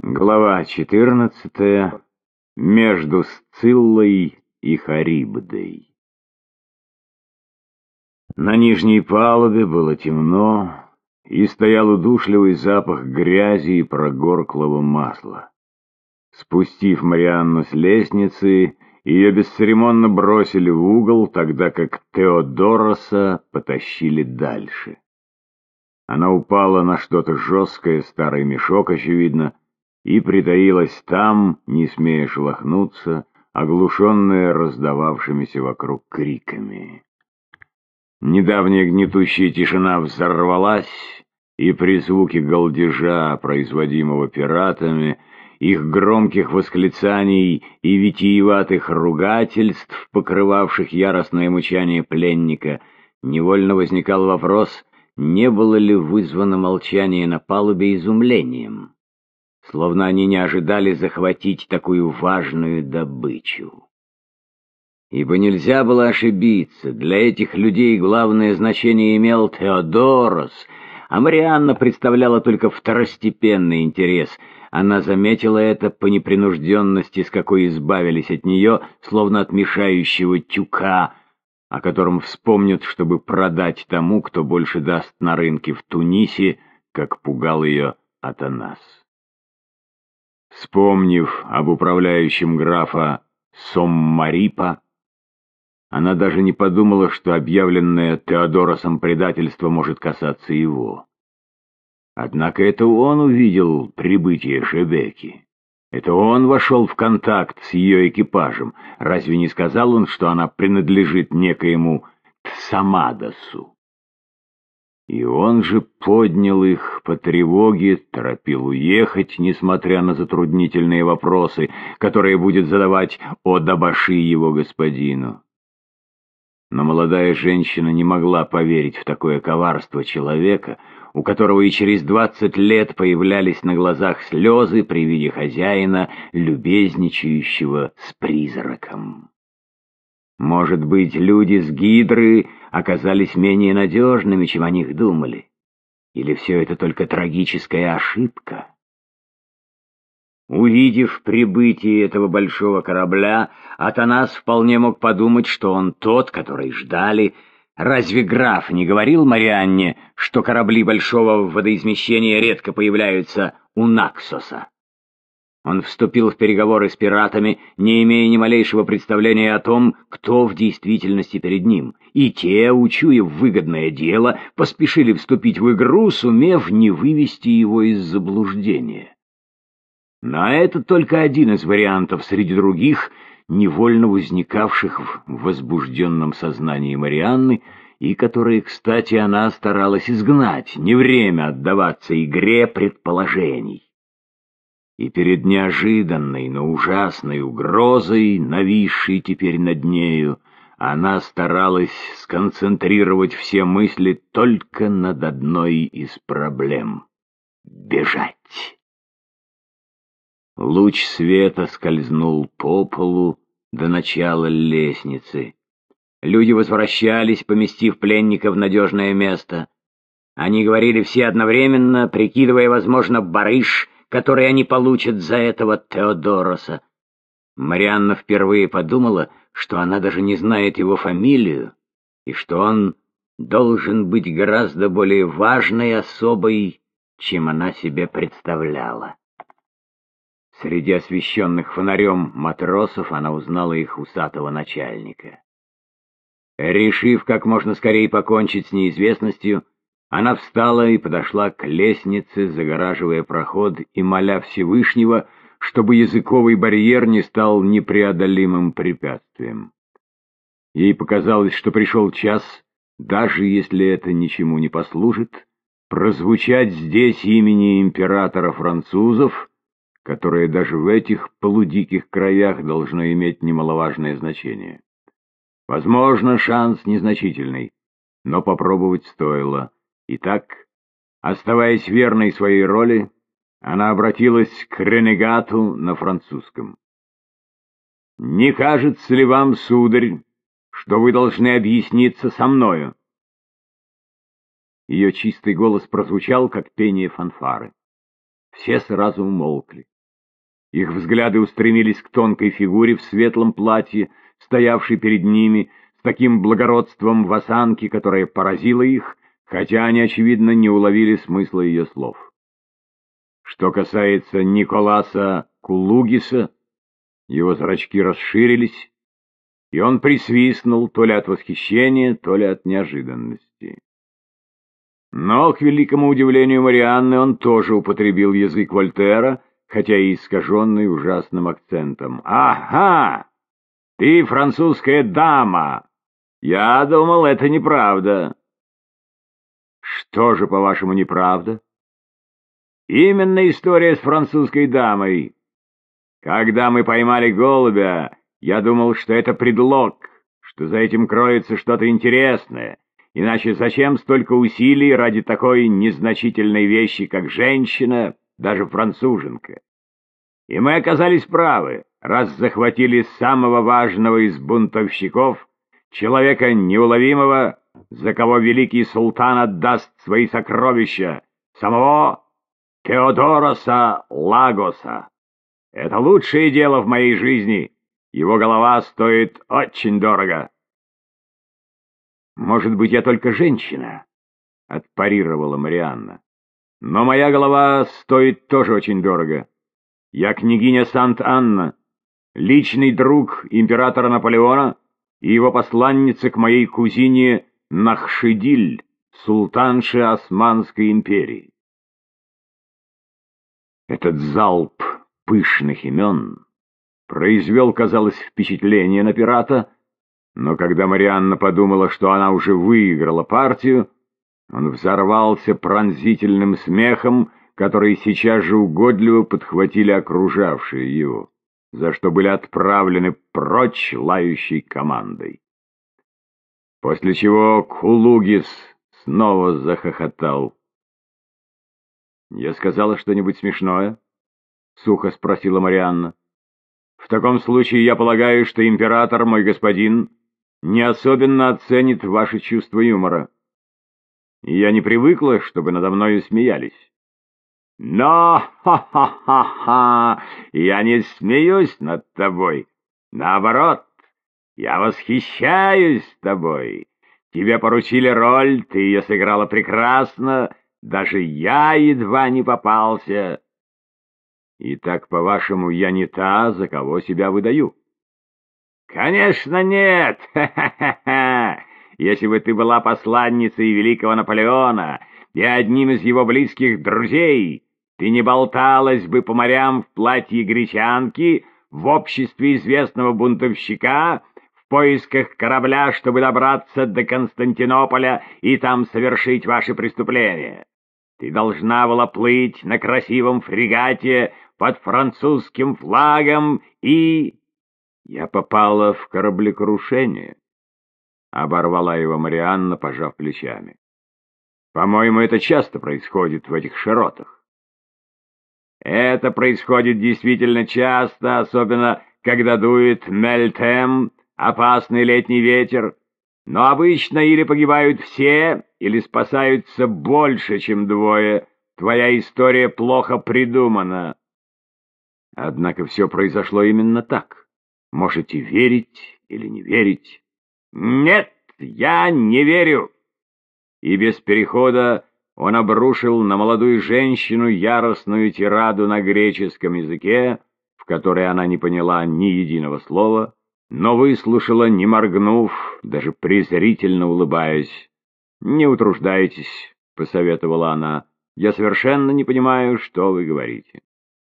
Глава 14. Между Сциллой и Харибдой. На нижней палубе было темно, и стоял удушливый запах грязи и прогорклого масла. Спустив Марианну с лестницы, ее бесцеремонно бросили в угол, тогда как Теодороса потащили дальше. Она упала на что-то жесткое, старый мешок, очевидно, и притаилась там, не смея шелохнуться, оглушенная раздававшимися вокруг криками. Недавняя гнетущая тишина взорвалась, и при звуке голдежа, производимого пиратами, их громких восклицаний и витиеватых ругательств, покрывавших яростное мучание пленника, невольно возникал вопрос, не было ли вызвано молчание на палубе изумлением словно они не ожидали захватить такую важную добычу. Ибо нельзя было ошибиться, для этих людей главное значение имел Теодорос, а Марианна представляла только второстепенный интерес. Она заметила это по непринужденности, с какой избавились от нее, словно от мешающего тюка, о котором вспомнят, чтобы продать тому, кто больше даст на рынке в Тунисе, как пугал ее Атанас. Вспомнив об управляющем графа Соммарипа, она даже не подумала, что объявленное Теодоросом предательство может касаться его. Однако это он увидел прибытие Шебеки. Это он вошел в контакт с ее экипажем. Разве не сказал он, что она принадлежит некоему Тсамадасу? И он же поднял их по тревоге, торопил уехать, несмотря на затруднительные вопросы, которые будет задавать Одабаши его господину. Но молодая женщина не могла поверить в такое коварство человека, у которого и через двадцать лет появлялись на глазах слезы при виде хозяина, любезничающего с призраком. Может быть, люди с Гидры оказались менее надежными, чем о них думали? Или все это только трагическая ошибка? Увидев прибытие этого большого корабля, Атанас вполне мог подумать, что он тот, который ждали. Разве граф не говорил Марианне, что корабли большого водоизмещения редко появляются у Наксоса? Он вступил в переговоры с пиратами, не имея ни малейшего представления о том, кто в действительности перед ним, и те, учуяв выгодное дело, поспешили вступить в игру, сумев не вывести его из заблуждения. Но это только один из вариантов среди других, невольно возникавших в возбужденном сознании Марианны, и которые, кстати, она старалась изгнать, не время отдаваться игре предположений и перед неожиданной, но ужасной угрозой, нависшей теперь над нею, она старалась сконцентрировать все мысли только над одной из проблем — бежать. Луч света скользнул по полу до начала лестницы. Люди возвращались, поместив пленника в надежное место. Они говорили все одновременно, прикидывая, возможно, барыш — который они получат за этого Теодороса. Марианна впервые подумала, что она даже не знает его фамилию, и что он должен быть гораздо более важной особой, чем она себе представляла. Среди освещенных фонарем матросов она узнала их усатого начальника. Решив как можно скорее покончить с неизвестностью, она встала и подошла к лестнице, загораживая проход и моля Всевышнего, чтобы языковый барьер не стал непреодолимым препятствием. Ей показалось, что пришел час, даже если это ничему не послужит, прозвучать здесь имени императора французов, которое даже в этих полудиких краях должно иметь немаловажное значение. Возможно, шанс незначительный, но попробовать стоило. Итак, оставаясь верной своей роли, она обратилась к ренегату на французском. «Не кажется ли вам, сударь, что вы должны объясниться со мною?» Ее чистый голос прозвучал, как пение фанфары. Все сразу умолкли. Их взгляды устремились к тонкой фигуре в светлом платье, стоявшей перед ними, с таким благородством в осанке, которое поразило их, хотя они, очевидно, не уловили смысла ее слов. Что касается Николаса Кулугиса, его зрачки расширились, и он присвистнул то ли от восхищения, то ли от неожиданности. Но, к великому удивлению Марианны, он тоже употребил язык Вольтера, хотя и искаженный ужасным акцентом. «Ага! Ты французская дама! Я думал, это неправда!» «Что же, по-вашему, неправда?» «Именно история с французской дамой. Когда мы поймали голубя, я думал, что это предлог, что за этим кроется что-то интересное». Иначе зачем столько усилий ради такой незначительной вещи, как женщина, даже француженка? И мы оказались правы, раз захватили самого важного из бунтовщиков, человека неуловимого, за кого великий султан отдаст свои сокровища, самого Теодороса Лагоса. Это лучшее дело в моей жизни. Его голова стоит очень дорого. «Может быть, я только женщина?» — отпарировала Марианна. «Но моя голова стоит тоже очень дорого. Я княгиня Сант-Анна, личный друг императора Наполеона и его посланница к моей кузине Нахшидиль, султанше Османской империи». Этот залп пышных имен произвел, казалось, впечатление на пирата — но когда Марианна подумала, что она уже выиграла партию, он взорвался пронзительным смехом, который сейчас же угодливо подхватили окружавшие его, за что были отправлены прочь лающей командой. После чего Кулугис снова захохотал. «Я сказала что-нибудь смешное?» — сухо спросила Марианна. «В таком случае я полагаю, что император, мой господин, не особенно оценит ваше чувство юмора. Я не привыкла, чтобы надо мною смеялись. Но, ха-ха-ха-ха, я не смеюсь над тобой. Наоборот, я восхищаюсь тобой. Тебе поручили роль, ты ее сыграла прекрасно, даже я едва не попался. И так, по-вашему, я не та, за кого себя выдаю. «Конечно нет! Ха-ха-ха! Если бы ты была посланницей великого Наполеона и одним из его близких друзей, ты не болталась бы по морям в платье гречанки в обществе известного бунтовщика поисках корабля, чтобы добраться до Константинополя и там совершить ваши преступления. Ты должна была плыть на красивом фрегате под французским флагом и... Я попала в кораблекрушение. Оборвала его Марианна, пожав плечами. По-моему, это часто происходит в этих широтах. Это происходит действительно часто, особенно когда дует мельтем, опасный летний ветер. Но обычно или погибают все, или спасаются больше, чем двое. Твоя история плохо придумана. Однако все произошло именно так. Можете верить или не верить. Нет, я не верю. И без перехода он обрушил на молодую женщину яростную тираду на греческом языке, в которой она не поняла ни единого слова, но выслушала, не моргнув, даже презрительно улыбаясь. «Не утруждайтесь», — посоветовала она, — «я совершенно не понимаю, что вы говорите».